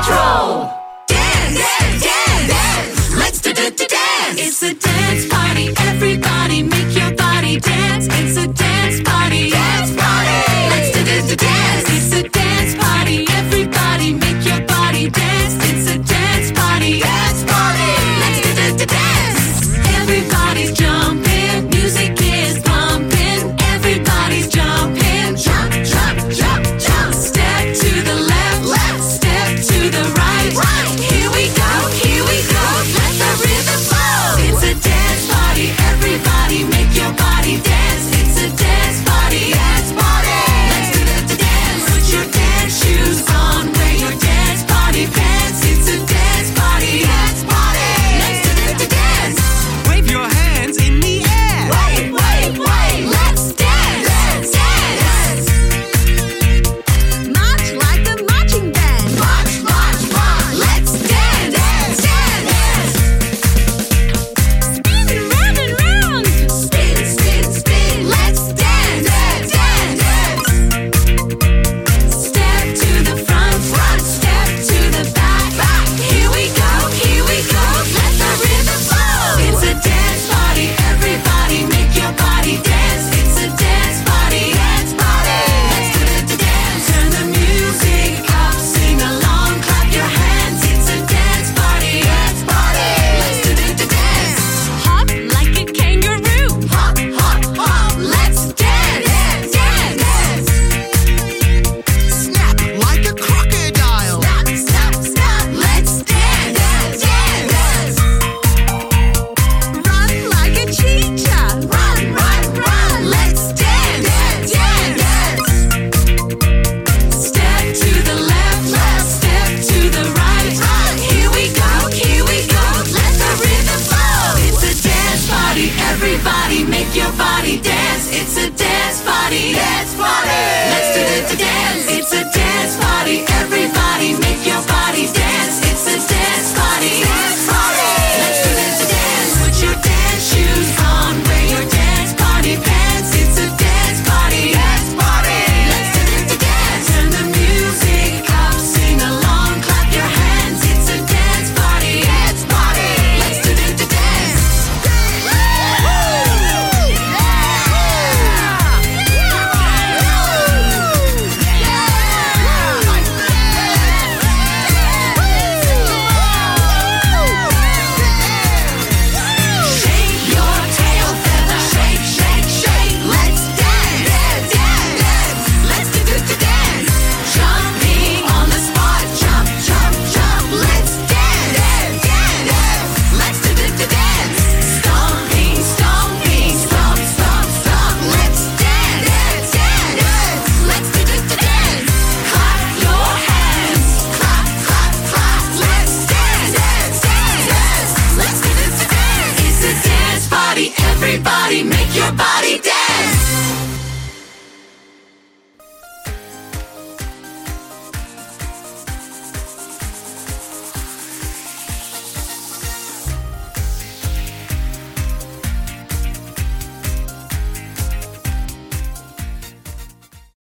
Patrol! Dance, dance, dance, dance! Let's do do do dance! It's a dance party body, make your body dance. It's a dance party. Dance party. Let's do the dance. It's a dance party. Everybody make your body dance.